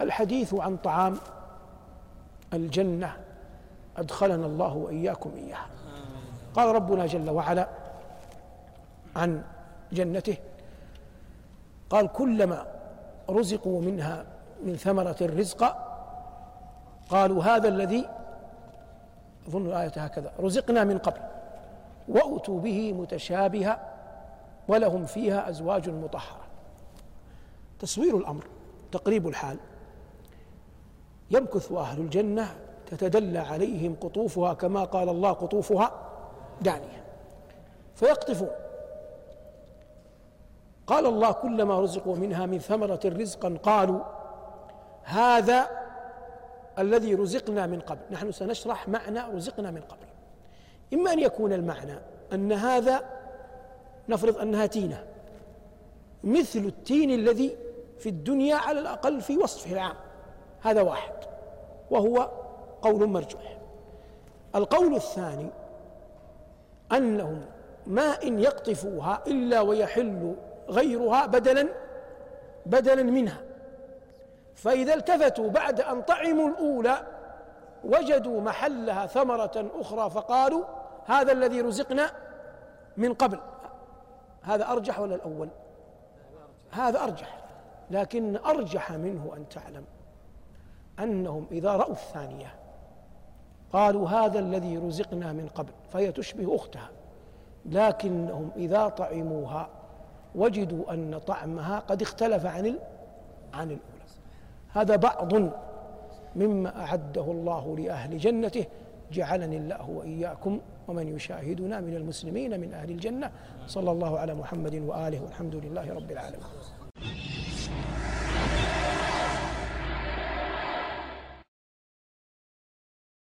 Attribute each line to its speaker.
Speaker 1: الحديث عن طعام الجنة أدخلنا الله وإياكم إياها. قال ربنا جل وعلا عن جنته قال كلما رزقوا منها من ثمرة الرزق قالوا هذا الذي أظن الآية هكذا رزقنا من قبل وأتوا به متشابها ولهم فيها أزواج مطهرة. تصوير الأمر تقريب الحال يمكث أهل الجنة تتدلى عليهم قطوفها كما قال الله قطوفها دانية. فيقطفون. قال الله كلما رزقوا منها من ثمرة رزقا قالوا هذا الذي رزقنا من قبل. نحن سنشرح معنى رزقنا من قبل. إما أن يكون المعنى أن هذا نفرض أنها تينة. مثل التين الذي في الدنيا على الأقل في وصفه العام. هذا واحد وهو قول مرجوح. القول الثاني أنهم ما إن يقطفوها إلا ويحل غيرها بدلا بدلا منها. فإذا التفتوا بعد أن طعموا الأولى وجدوا محلها ثمرة أخرى فقالوا هذا الذي رزقنا من قبل. هذا أرجح ولا الأول؟ هذا أرجح لكن أرجح منه أن تعلم. أنهم إذا رأوا الثانية قالوا هذا الذي رزقنا من قبل فهي تشبه أختها لكنهم إذا طعموها وجدوا أن طعمها قد اختلف عن عن الأولى. هذا بعض مما أعده الله لأهل جنته جعلني الله وإياكم ومن يشاهدنا من المسلمين من أهل الجنة. صلى الله على محمد وآله والحمد لله رب العالمين.